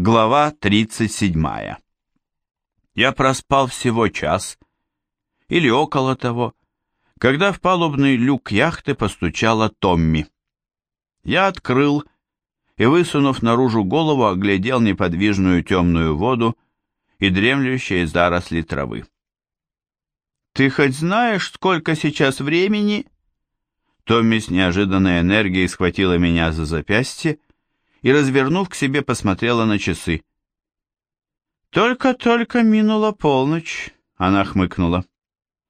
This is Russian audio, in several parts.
Глава 37. Я проспал всего час, или около того, когда в палубный люк яхты постучала Томми. Я открыл и, высунув наружу голову, оглядел неподвижную темную воду и дремлющие заросли травы. «Ты хоть знаешь, сколько сейчас времени?» Томми с неожиданной энергией схватила меня за запястье и, развернув к себе, посмотрела на часы. «Только-только минула полночь», — она хмыкнула.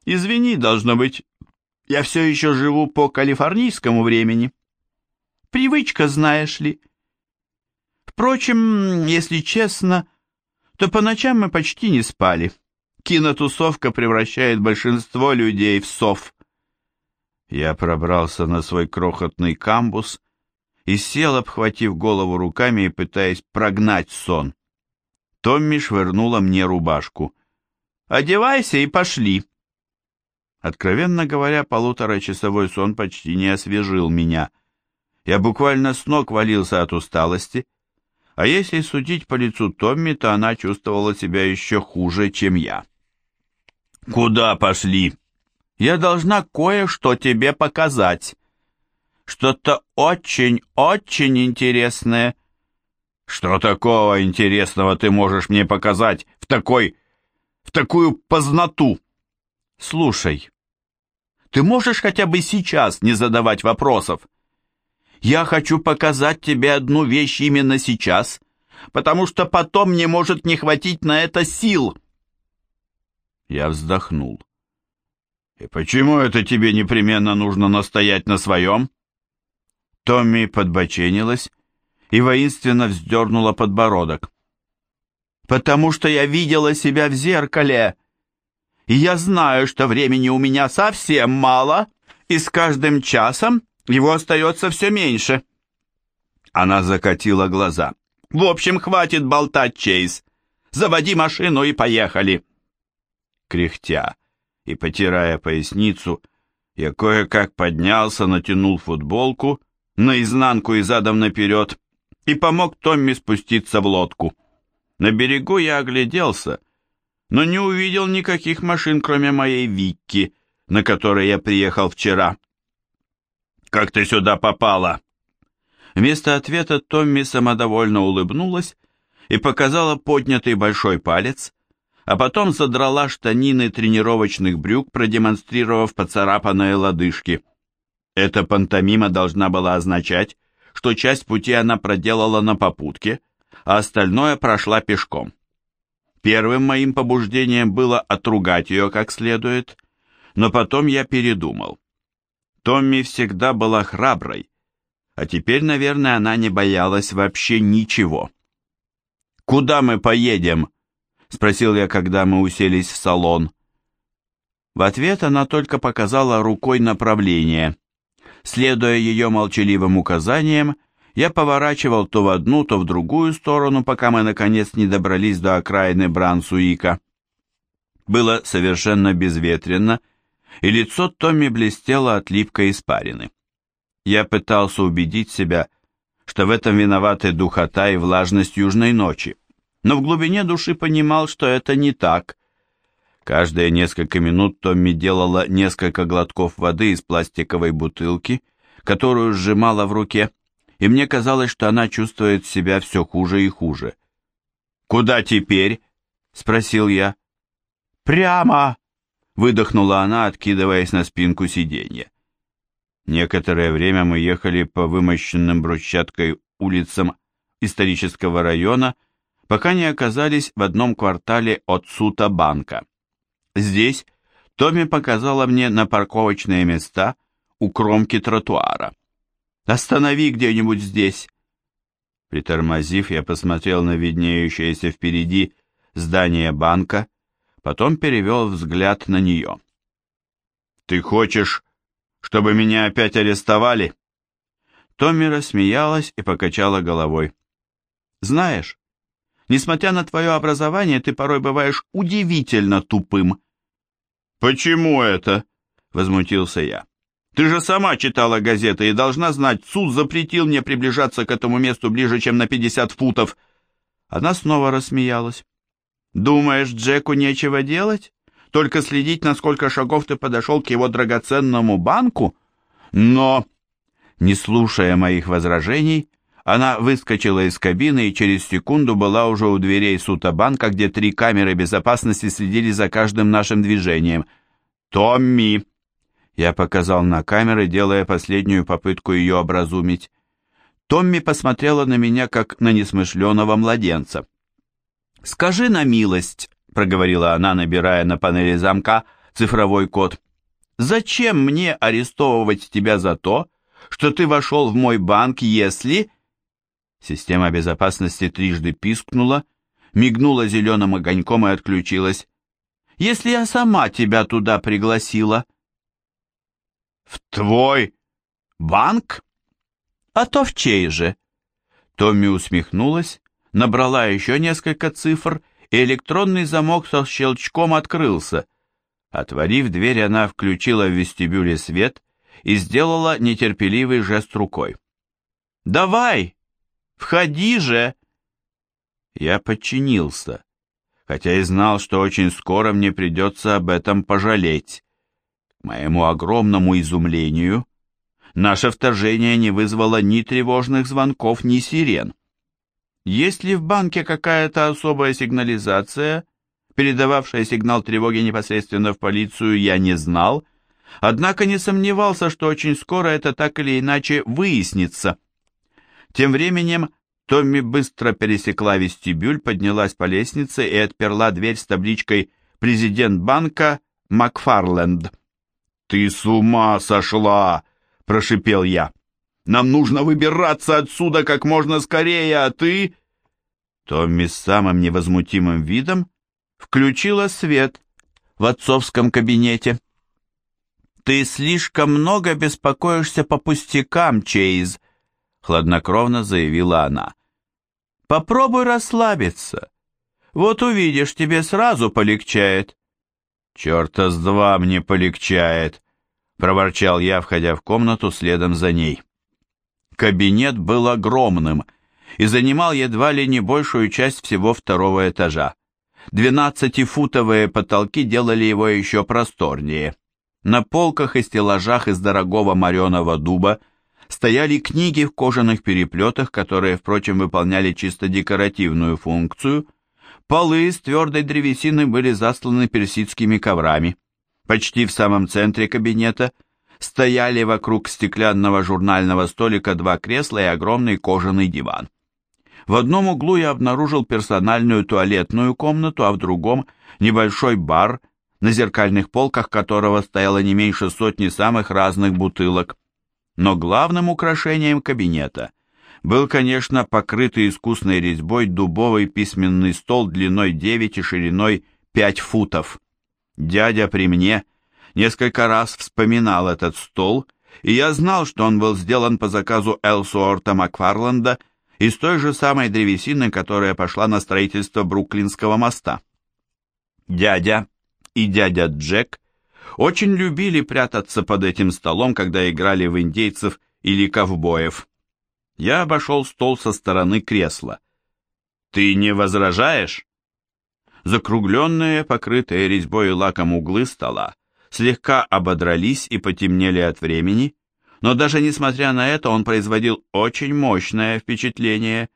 «Извини, должно быть, я все еще живу по калифорнийскому времени. Привычка, знаешь ли. Впрочем, если честно, то по ночам мы почти не спали. Кинотусовка превращает большинство людей в сов». Я пробрался на свой крохотный камбус и сел, обхватив голову руками и пытаясь прогнать сон. Томми швырнула мне рубашку. «Одевайся и пошли!» Откровенно говоря, полуторачасовой сон почти не освежил меня. Я буквально с ног валился от усталости, а если судить по лицу Томми, то она чувствовала себя еще хуже, чем я. «Куда пошли?» «Я должна кое-что тебе показать», что-то очень-очень интересное. Что такого интересного ты можешь мне показать в такой... в такую познату? Слушай, ты можешь хотя бы сейчас не задавать вопросов? Я хочу показать тебе одну вещь именно сейчас, потому что потом мне может не хватить на это сил. Я вздохнул. И почему это тебе непременно нужно настоять на своем? Томми подбоченилась и воинственно вздернула подбородок. «Потому что я видела себя в зеркале, и я знаю, что времени у меня совсем мало, и с каждым часом его остается все меньше». Она закатила глаза. «В общем, хватит болтать, Чейз. Заводи машину и поехали». Кряхтя и потирая поясницу, я кое-как поднялся, натянул футболку наизнанку и задом наперед, и помог Томми спуститься в лодку. На берегу я огляделся, но не увидел никаких машин, кроме моей Викки, на которой я приехал вчера. «Как ты сюда попала?» Вместо ответа Томми самодовольно улыбнулась и показала поднятый большой палец, а потом задрала штанины тренировочных брюк, продемонстрировав поцарапанные лодыжки. Эта пантомима должна была означать, что часть пути она проделала на попутке, а остальное прошла пешком. Первым моим побуждением было отругать ее как следует, но потом я передумал. Томми всегда была храброй, а теперь, наверное, она не боялась вообще ничего. «Куда мы поедем?» — спросил я, когда мы уселись в салон. В ответ она только показала рукой направление — Следуя ее молчаливым указаниям, я поворачивал то в одну, то в другую сторону, пока мы, наконец, не добрались до окраины Брансуика. Было совершенно безветренно, и лицо Томми блестело от липкой испарины. Я пытался убедить себя, что в этом виноваты духота и влажность южной ночи, но в глубине души понимал, что это не так, Каждые несколько минут Томми делала несколько глотков воды из пластиковой бутылки, которую сжимала в руке, и мне казалось, что она чувствует себя все хуже и хуже. «Куда теперь?» — спросил я. «Прямо!» — выдохнула она, откидываясь на спинку сиденья. Некоторое время мы ехали по вымощенным брусчаткой улицам исторического района, пока не оказались в одном квартале от Сута банка. Здесь Томми показала мне на парковочные места у кромки тротуара. «Останови где-нибудь здесь!» Притормозив, я посмотрел на виднеющееся впереди здание банка, потом перевел взгляд на нее. «Ты хочешь, чтобы меня опять арестовали?» Томми рассмеялась и покачала головой. «Знаешь, несмотря на твое образование, ты порой бываешь удивительно тупым. «Почему это?» — возмутился я. «Ты же сама читала газеты и должна знать, суд запретил мне приближаться к этому месту ближе, чем на 50 футов». Она снова рассмеялась. «Думаешь, Джеку нечего делать? Только следить, на сколько шагов ты подошел к его драгоценному банку? Но...» Не слушая моих возражений, она выскочила из кабины и через секунду была уже у дверей Сутабанка, где три камеры безопасности следили за каждым нашим движением. «Томми!» Я показал на камеры, делая последнюю попытку ее образумить. Томми посмотрела на меня, как на несмышленого младенца. «Скажи на милость», — проговорила она, набирая на панели замка цифровой код, «зачем мне арестовывать тебя за то, что ты вошел в мой банк, если...» Система безопасности трижды пискнула, мигнула зеленым огоньком и отключилась. «Если я сама тебя туда пригласила...» «В твой банк?» «А то в чей же?» Томми усмехнулась, набрала еще несколько цифр, и электронный замок со щелчком открылся. Отворив дверь, она включила в вестибюле свет и сделала нетерпеливый жест рукой. «Давай! Входи же!» Я подчинился, хотя и знал, что очень скоро мне придется об этом пожалеть. К моему огромному изумлению, наше вторжение не вызвало ни тревожных звонков, ни сирен. Есть ли в банке какая-то особая сигнализация, передававшая сигнал тревоги непосредственно в полицию, я не знал, однако не сомневался, что очень скоро это так или иначе выяснится. Тем временем Томми быстро пересекла вестибюль, поднялась по лестнице и отперла дверь с табличкой «Президент банка Макфарленд». «Ты с ума сошла!» – прошипел я. «Нам нужно выбираться отсюда как можно скорее, а ты...» Томми с самым невозмутимым видом включила свет в отцовском кабинете. «Ты слишком много беспокоишься по пустякам, Чейз», — хладнокровно заявила она. «Попробуй расслабиться. Вот увидишь, тебе сразу полегчает». «Черта с два мне полегчает», — проворчал я, входя в комнату следом за ней. Кабинет был огромным и занимал едва ли не большую часть всего второго этажа. Двенадцатифутовые потолки делали его еще просторнее. На полках и стеллажах из дорогого мореного дуба стояли книги в кожаных переплетах, которые, впрочем, выполняли чисто декоративную функцию – Полы из твердой древесины были засланы персидскими коврами. Почти в самом центре кабинета стояли вокруг стеклянного журнального столика два кресла и огромный кожаный диван. В одном углу я обнаружил персональную туалетную комнату, а в другом – небольшой бар, на зеркальных полках которого стояло не меньше сотни самых разных бутылок. Но главным украшением кабинета был, конечно, покрытый искусной резьбой дубовый письменный стол длиной 9 и шириной 5 футов. Дядя при мне несколько раз вспоминал этот стол, и я знал, что он был сделан по заказу Элсуорта Макфарланда из той же самой древесины, которая пошла на строительство Бруклинского моста. Дядя и дядя Джек очень любили прятаться под этим столом, когда играли в индейцев или ковбоев. Я обошел стол со стороны кресла. «Ты не возражаешь?» Закругленные, покрытые резьбой и лаком углы стола слегка ободрались и потемнели от времени, но даже несмотря на это он производил очень мощное впечатление.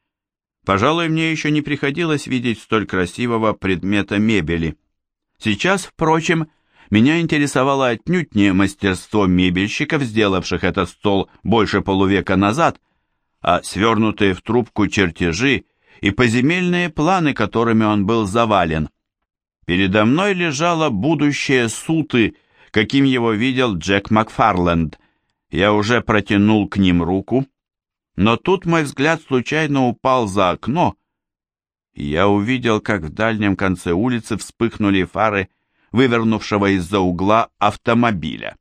Пожалуй, мне еще не приходилось видеть столь красивого предмета мебели. Сейчас, впрочем, меня интересовало отнюдь не мастерство мебельщиков, сделавших этот стол больше полувека назад, а свернутые в трубку чертежи и поземельные планы, которыми он был завален. Передо мной лежало будущее суты, каким его видел Джек Макфарленд. Я уже протянул к ним руку, но тут мой взгляд случайно упал за окно, и я увидел, как в дальнем конце улицы вспыхнули фары вывернувшего из-за угла автомобиля.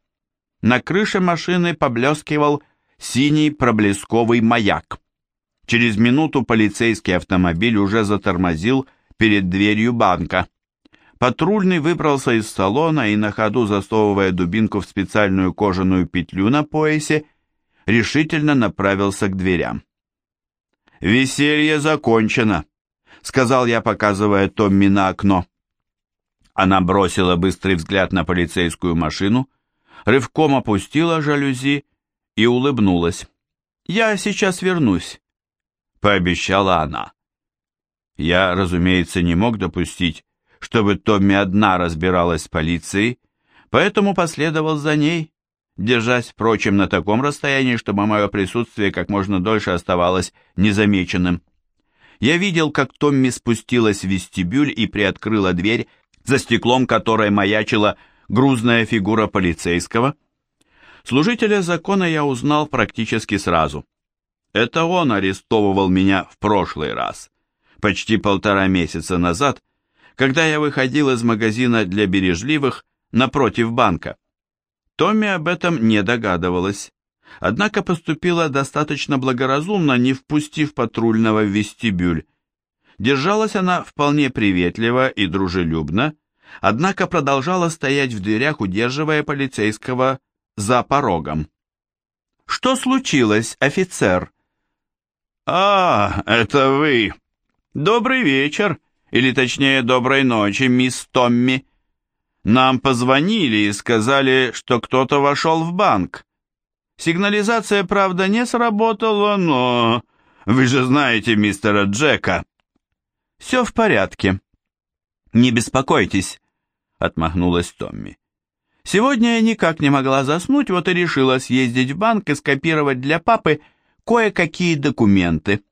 На крыше машины поблескивал синий проблесковый маяк. Через минуту полицейский автомобиль уже затормозил перед дверью банка. Патрульный выбрался из салона и на ходу, засовывая дубинку в специальную кожаную петлю на поясе, решительно направился к дверям. «Веселье закончено», — сказал я, показывая Томми на окно. Она бросила быстрый взгляд на полицейскую машину, рывком опустила жалюзи и улыбнулась. «Я сейчас вернусь», — пообещала она. Я, разумеется, не мог допустить, чтобы Томми одна разбиралась с полицией, поэтому последовал за ней, держась, впрочем, на таком расстоянии, чтобы мое присутствие как можно дольше оставалось незамеченным. Я видел, как Томми спустилась в вестибюль и приоткрыла дверь, за стеклом которой маячила грузная фигура полицейского. Служителя закона я узнал практически сразу. Это он арестовывал меня в прошлый раз, почти полтора месяца назад, когда я выходил из магазина для бережливых напротив банка. Томми об этом не догадывалась, однако поступила достаточно благоразумно, не впустив патрульного в вестибюль. Держалась она вполне приветливо и дружелюбно, однако продолжала стоять в дверях, удерживая полицейского за порогом. «Что случилось, офицер?» «А, это вы! Добрый вечер, или точнее, доброй ночи, мисс Томми!» Нам позвонили и сказали, что кто-то вошел в банк. Сигнализация, правда, не сработала, но... Вы же знаете мистера Джека. Все в порядке. Не беспокойтесь, отмахнулась Томми. Сегодня я никак не могла заснуть, вот и решила съездить в банк и скопировать для папы кое-какие документы.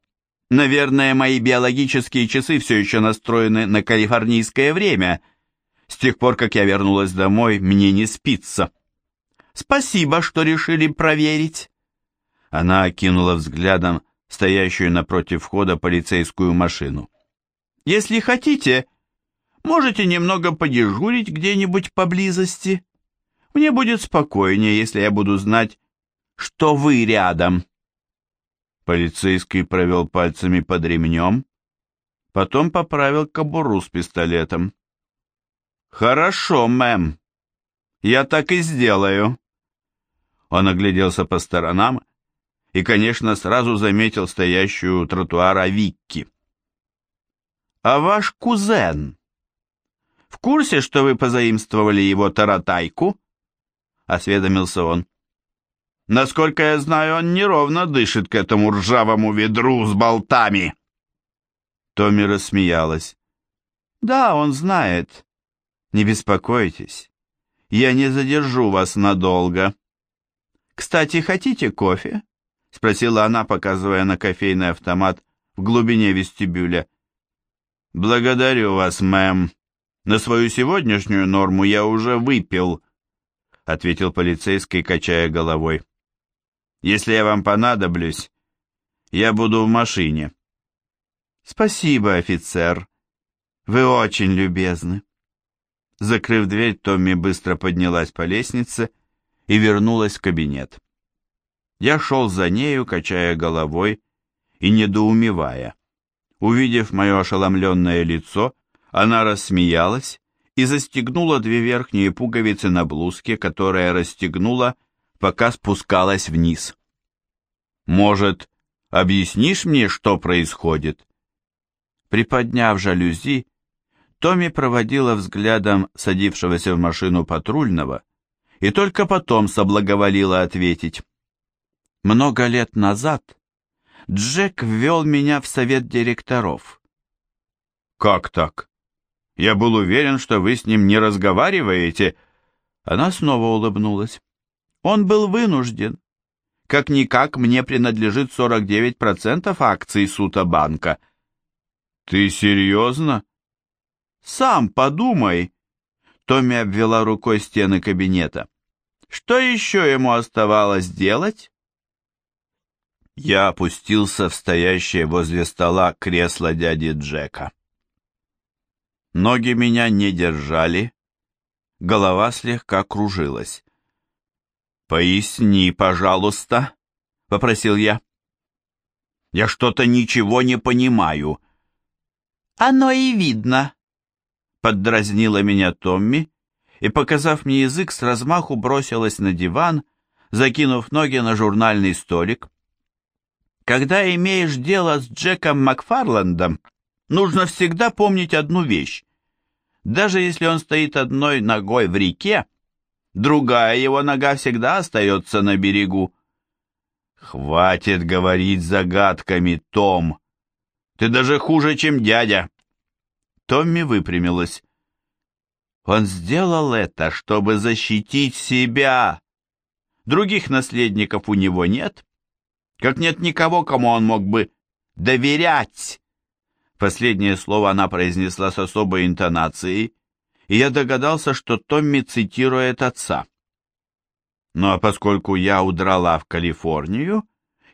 Наверное, мои биологические часы все еще настроены на калифорнийское время — с тех пор, как я вернулась домой, мне не спится. Спасибо, что решили проверить. Она окинула взглядом стоящую напротив входа полицейскую машину. Если хотите, можете немного подежурить где-нибудь поблизости. Мне будет спокойнее, если я буду знать, что вы рядом. Полицейский провел пальцами под ремнем, потом поправил кобуру с пистолетом. «Хорошо, мэм. Я так и сделаю». Он огляделся по сторонам и, конечно, сразу заметил стоящую у тротуара Викки. «А ваш кузен в курсе, что вы позаимствовали его таратайку?» — осведомился он. «Насколько я знаю, он неровно дышит к этому ржавому ведру с болтами». Томми рассмеялась. «Да, он знает. Не беспокойтесь, я не задержу вас надолго. Кстати, хотите кофе? Спросила она, показывая на кофейный автомат в глубине вестибюля. Благодарю вас, мэм. На свою сегодняшнюю норму я уже выпил, ответил полицейский, качая головой. Если я вам понадоблюсь, я буду в машине. Спасибо, офицер. Вы очень любезны. Закрыв дверь, Томми быстро поднялась по лестнице и вернулась в кабинет. Я шел за нею, качая головой и недоумевая. Увидев мое ошеломленное лицо, она рассмеялась и застегнула две верхние пуговицы на блузке, которая расстегнула, пока спускалась вниз. «Может, объяснишь мне, что происходит?» Приподняв жалюзи, Томми проводила взглядом садившегося в машину патрульного и только потом соблаговолила ответить. «Много лет назад Джек ввел меня в совет директоров». «Как так? Я был уверен, что вы с ним не разговариваете». Она снова улыбнулась. «Он был вынужден. Как-никак мне принадлежит 49% акций Сута-банка». «Ты серьезно?» Сам подумай. Томми обвела рукой стены кабинета. Что еще ему оставалось делать? Я опустился в стоящее возле стола кресло дяди Джека. Ноги меня не держали, голова слегка кружилась. «Поясни, пожалуйста», — попросил я. «Я что-то ничего не понимаю». «Оно и видно», Поддразнила меня Томми и, показав мне язык, с размаху бросилась на диван, закинув ноги на журнальный столик. Когда имеешь дело с Джеком Макфарландом, нужно всегда помнить одну вещь. Даже если он стоит одной ногой в реке, другая его нога всегда остается на берегу. «Хватит говорить загадками, Том! Ты даже хуже, чем дядя!» Томми выпрямилась. «Он сделал это, чтобы защитить себя. Других наследников у него нет, как нет никого, кому он мог бы доверять». Последнее слово она произнесла с особой интонацией, и я догадался, что Томми цитирует отца. Ну а поскольку я удрала в Калифорнию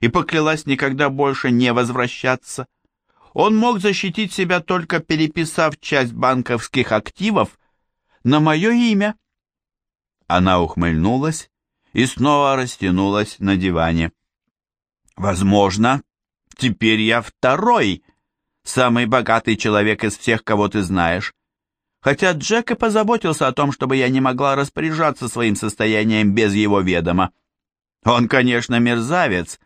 и поклялась никогда больше не возвращаться, он мог защитить себя только переписав часть банковских активов на мое имя. Она ухмыльнулась и снова растянулась на диване. Возможно, теперь я второй, самый богатый человек из всех, кого ты знаешь хотя Джек и позаботился о том, чтобы я не могла распоряжаться своим состоянием без его ведома. Он, конечно, мерзавец,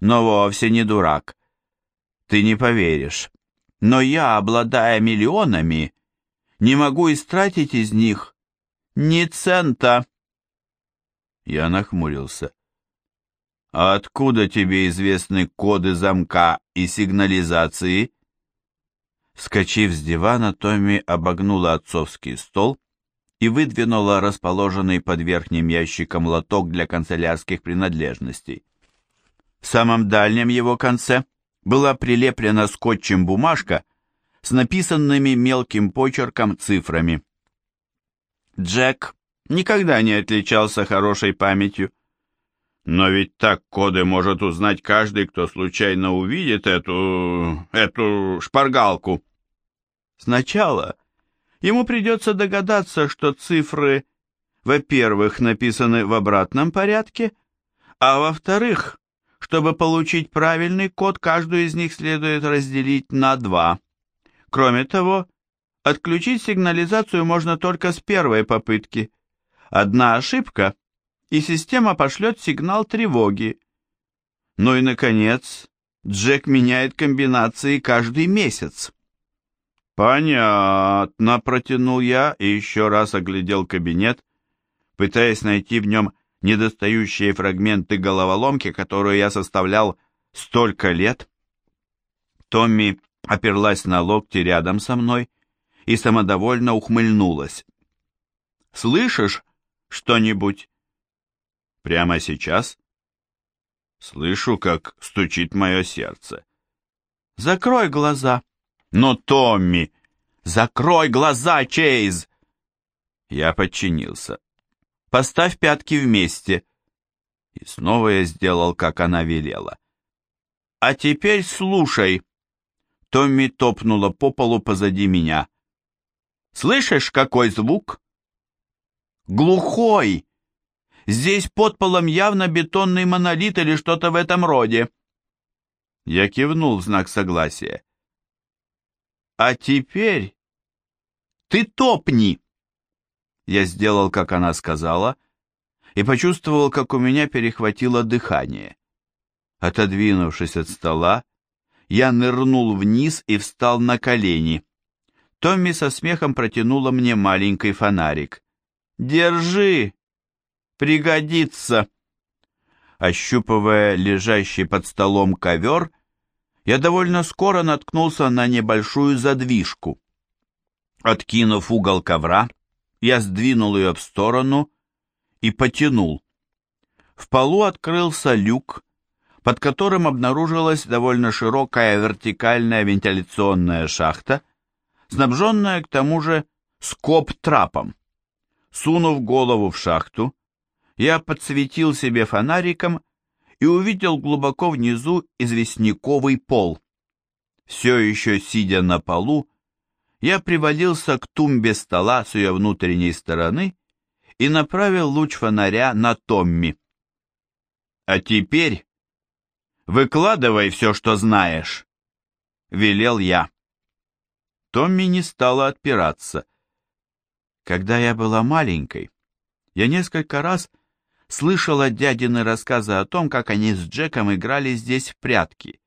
но вовсе не дурак. Ты не поверишь, но я, обладая миллионами, не могу истратить из них ни цента. Я нахмурился. «А откуда тебе известны коды замка и сигнализации?» Вскочив с дивана, Томми обогнула отцовский стол и выдвинула расположенный под верхним ящиком лоток для канцелярских принадлежностей. В самом дальнем его конце была прилеплена скотчем бумажка с написанными мелким почерком цифрами. Джек никогда не отличался хорошей памятью. Но ведь так коды может узнать каждый, кто случайно увидит эту... эту шпаргалку. Сначала ему придется догадаться, что цифры, во-первых, написаны в обратном порядке, а во-вторых, чтобы получить правильный код, каждую из них следует разделить на два. Кроме того, отключить сигнализацию можно только с первой попытки. Одна ошибка, и система пошлет сигнал тревоги. Ну и, наконец, Джек меняет комбинации каждый месяц. «Понятно», — протянул я и еще раз оглядел кабинет, пытаясь найти в нем недостающие фрагменты головоломки, которую я составлял столько лет. Томми оперлась на локти рядом со мной и самодовольно ухмыльнулась. «Слышишь что-нибудь?» «Прямо сейчас?» «Слышу, как стучит мое сердце». «Закрой глаза», «Но, Томми, закрой глаза, Чейз!» Я подчинился. «Поставь пятки вместе». И снова я сделал, как она велела. «А теперь слушай!» Томми топнула по полу позади меня. «Слышишь, какой звук?» «Глухой! Здесь под полом явно бетонный монолит или что-то в этом роде». Я кивнул в знак согласия. А теперь ты топни. Я сделал, как она сказала, и почувствовал, как у меня перехватило дыхание. Отодвинувшись от стола, я нырнул вниз и встал на колени. Томми со смехом протянула мне маленький фонарик. «Держи! Пригодится!» Ощупывая лежащий под столом ковер, я довольно скоро наткнулся на небольшую задвижку. Откинув угол ковра, я сдвинул ее в сторону и потянул. В полу открылся люк, под которым обнаружилась довольно широкая вертикальная вентиляционная шахта, снабженная к тому же скоб-трапом. Сунув голову в шахту, я подсветил себе фонариком и увидел глубоко внизу известняковый пол. Все еще сидя на полу, я привалился к тумбе стола с ее внутренней стороны и направил луч фонаря на Томми. «А теперь выкладывай все, что знаешь», — велел я. Томми не стала отпираться. Когда я была маленькой, я несколько раз слышала дядины рассказы о том, как они с Джеком играли здесь в прятки.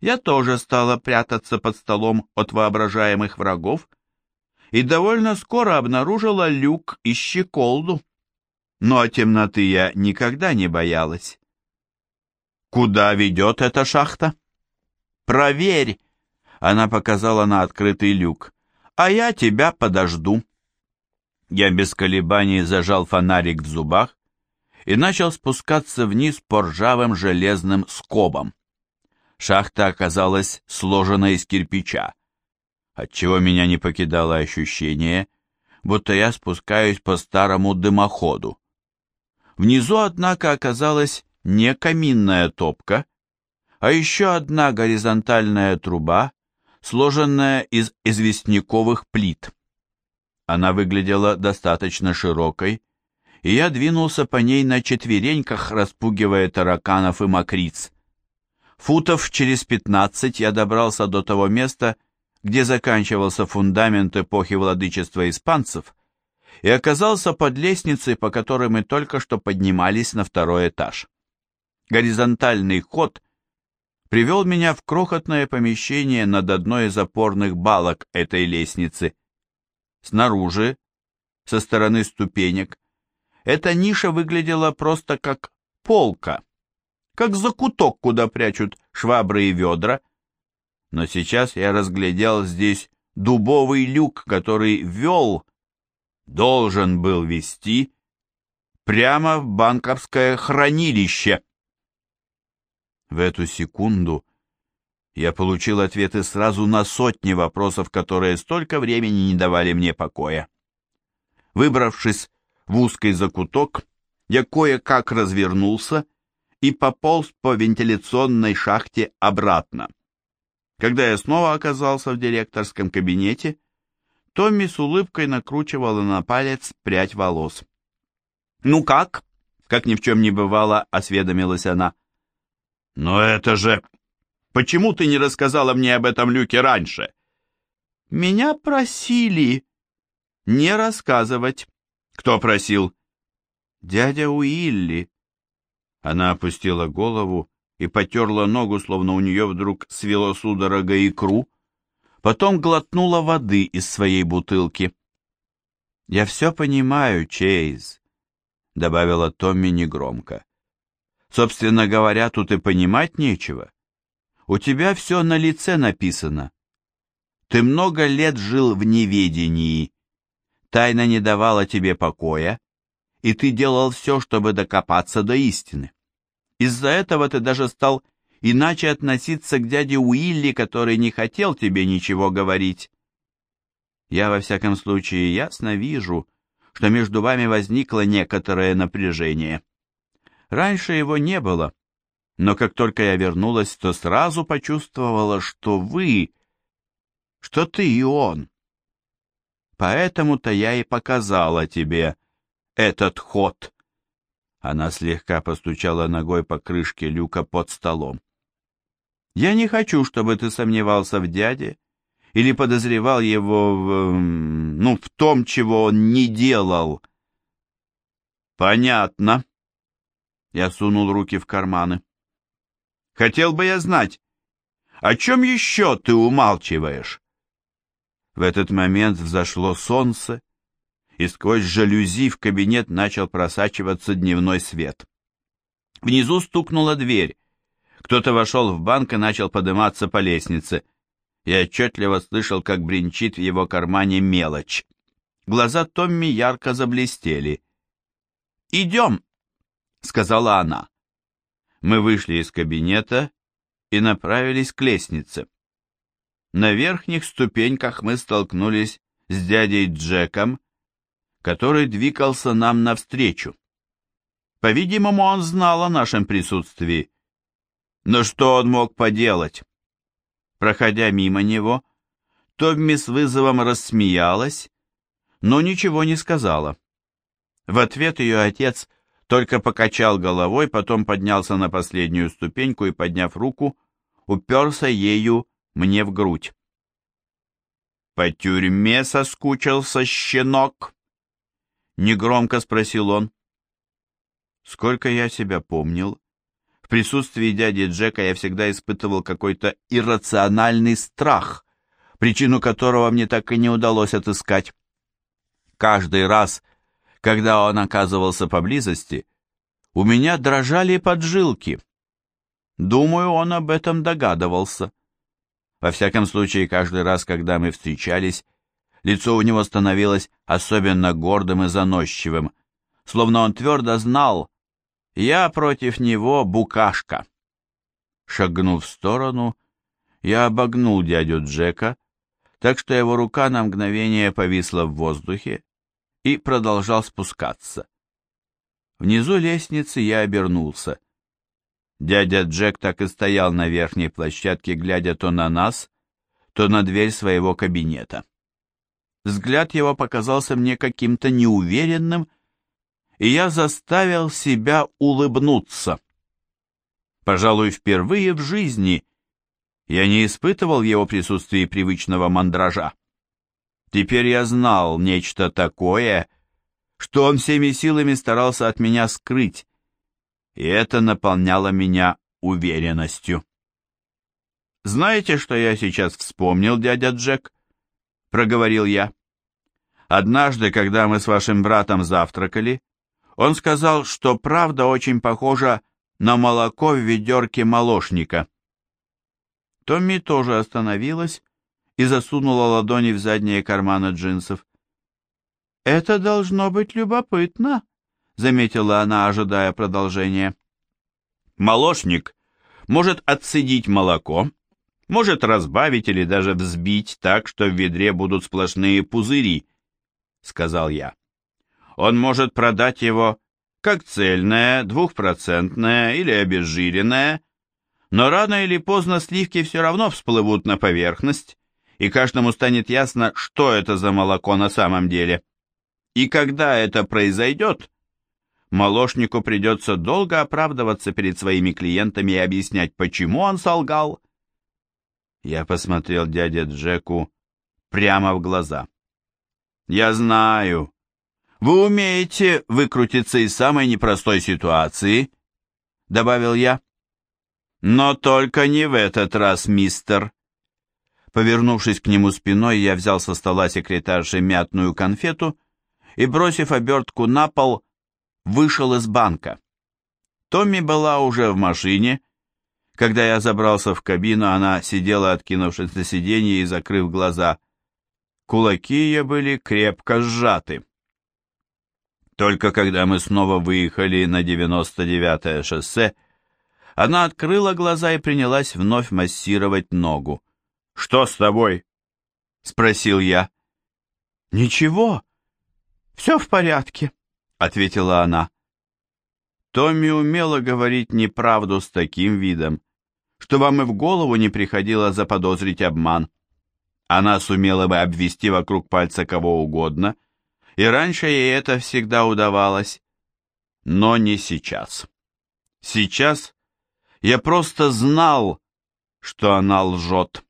я тоже стала прятаться под столом от воображаемых врагов и довольно скоро обнаружила люк и щеколду. Но темноты я никогда не боялась. «Куда ведет эта шахта?» «Проверь!» — она показала на открытый люк. «А я тебя подожду». Я без колебаний зажал фонарик в зубах и начал спускаться вниз по ржавым железным скобам. Шахта оказалась сложена из кирпича, отчего меня не покидало ощущение, будто я спускаюсь по старому дымоходу. Внизу, однако, оказалась не каминная топка, а еще одна горизонтальная труба, сложенная из известняковых плит. Она выглядела достаточно широкой, и я двинулся по ней на четвереньках, распугивая тараканов и мокриц. Футов через пятнадцать я добрался до того места, где заканчивался фундамент эпохи владычества испанцев, и оказался под лестницей, по которой мы только что поднимались на второй этаж. Горизонтальный ход привел меня в крохотное помещение над одной из опорных балок этой лестницы. Снаружи, со стороны ступенек, эта ниша выглядела просто как полка, как закуток, куда прячут швабры и ведра. Но сейчас я разглядел здесь дубовый люк, который вел должен был вести прямо в банковское хранилище. В эту секунду я получил ответы сразу на сотни вопросов, которые столько времени не давали мне покоя. Выбравшись в узкий закуток, я кое-как развернулся и пополз по вентиляционной шахте обратно. Когда я снова оказался в директорском кабинете, Томми с улыбкой накручивала на палец прядь волос. «Ну как?» — как ни в чем не бывало, осведомилась она. «Но это же... Почему ты не рассказала мне об этом люке раньше?» «Меня просили не рассказывать». «Кто просил?» «Дядя Уилли». Она опустила голову и потерла ногу, словно у нее вдруг свело судорога икру, потом глотнула воды из своей бутылки. «Я все понимаю, Чейз», — добавила Томми негромко. «Собственно говоря, тут и понимать нечего. У тебя все на лице написано. Ты много лет жил в неведении. Тайна не давала тебе покоя, и ты делал все, чтобы докопаться до истины. Из-за этого ты даже стал иначе относиться к дяде Уилли, который не хотел тебе ничего говорить. Я, во всяком случае, ясно вижу, что между вами возникло некоторое напряжение. Раньше его не было, но как только я вернулась, то сразу почувствовала, что вы, что ты и он. Поэтому-то я и показала тебе этот ход. Она слегка постучала ногой по крышке люка под столом. Я не хочу, чтобы ты сомневался в дяде или подозревал его в... ну, в том, чего он не делал. Понятно. Я сунул руки в карманы. Хотел бы я знать, о чем еще ты умалчиваешь? В этот момент взошло солнце, и сквозь жалюзи в кабинет начал просачиваться дневной свет. Внизу стукнула дверь. Кто-то вошел в банк и начал подниматься по лестнице. Я отчетливо слышал, как бренчит в его кармане мелочь. Глаза Томми ярко заблестели. «Идем!» — сказала она. Мы вышли из кабинета и направились к лестнице. На верхних ступеньках мы столкнулись с дядей Джеком, который двигался нам навстречу. По-видимому, он знал о нашем присутствии. Но что он мог поделать? Проходя мимо него, Томми с вызовом рассмеялась, но ничего не сказала. В ответ ее отец только покачал головой, потом поднялся на последнюю ступеньку и, подняв руку, уперся ею мне в грудь. «По тюрьме соскучился щенок?» Негромко спросил он. Сколько я себя помнил, В присутствии дяди Джека я всегда испытывал какой-то иррациональный страх, причину которого мне так и не удалось отыскать. Каждый раз, когда он оказывался поблизости, у меня дрожали поджилки. Думаю, он об этом догадывался. Во всяком случае, каждый раз, когда мы встречались, лицо у него становилось особенно гордым и заносчивым, словно он твердо знал, я против него букашка. Шагнув в сторону, я обогнул дядю Джека, так что его рука на мгновение повисла в воздухе и продолжал спускаться. Внизу лестницы я обернулся. Дядя Джек так и стоял на верхней площадке, глядя то на нас, то на дверь своего кабинета. Взгляд его показался мне каким-то неуверенным и я заставил себя улыбнуться. Пожалуй, впервые в жизни я не испытывал в его присутствии привычного мандража. Теперь я знал нечто такое, что он всеми силами старался от меня скрыть, и это наполняло меня уверенностью. «Знаете, что я сейчас вспомнил, дядя Джек?» — проговорил я. «Однажды, когда мы с вашим братом завтракали, он сказал, что правда очень похожа на молоко в ведерке молочника. Томми тоже остановилась и засунула ладони в задние карманы джинсов. «Это должно быть любопытно», — заметила она, ожидая продолжения. «Молочник может отцедить молоко, может разбавить или даже взбить так, что в ведре будут сплошные пузыри», — сказал я он может продать его как цельное, двухпроцентное или обезжиренное, но рано или поздно сливки все равно всплывут на поверхность, и каждому станет ясно, что это за молоко на самом деле. И когда это произойдет, молочнику придется долго оправдываться перед своими клиентами и объяснять, почему он солгал. Я посмотрел дяде Джеку прямо в глаза. «Я знаю, вы умеете выкрутиться из самой непростой ситуации, добавил я. Но только не в этот раз, мистер. Повернувшись к нему спиной, я взял со стола секретарши мятную конфету и, бросив обертку на пол, вышел из банка. Томми была уже в машине. Когда я забрался в кабину, она сидела, откинувшись на сиденье и закрыв глаза. Кулаки ее были крепко сжаты. Только когда мы снова выехали на 99-е шоссе, она открыла глаза и принялась вновь массировать ногу. «Что с тобой?» — спросил я. «Ничего, все в порядке», — ответила она. Томми умела говорить неправду с таким видом, что вам и в голову не приходило заподозрить обман. Она сумела бы обвести вокруг пальца кого угодно — и раньше ей это всегда удавалось, но не сейчас. Сейчас я просто знал, что она лжет.